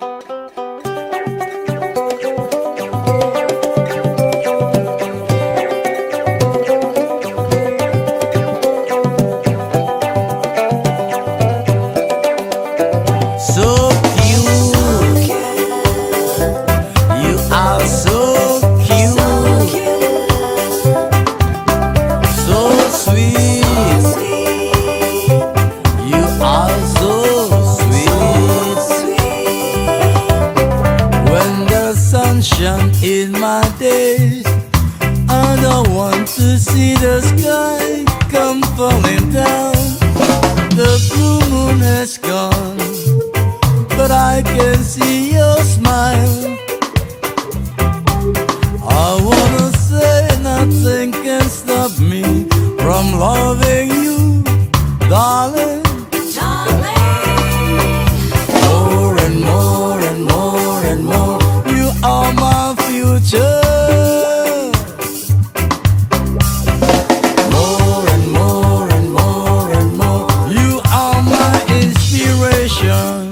Música sunshine in my days, I don't want to see the sky come falling down. The blue moon has gone, but I can see your smile. I wanna say nothing can stop me from loving you, darling. passion.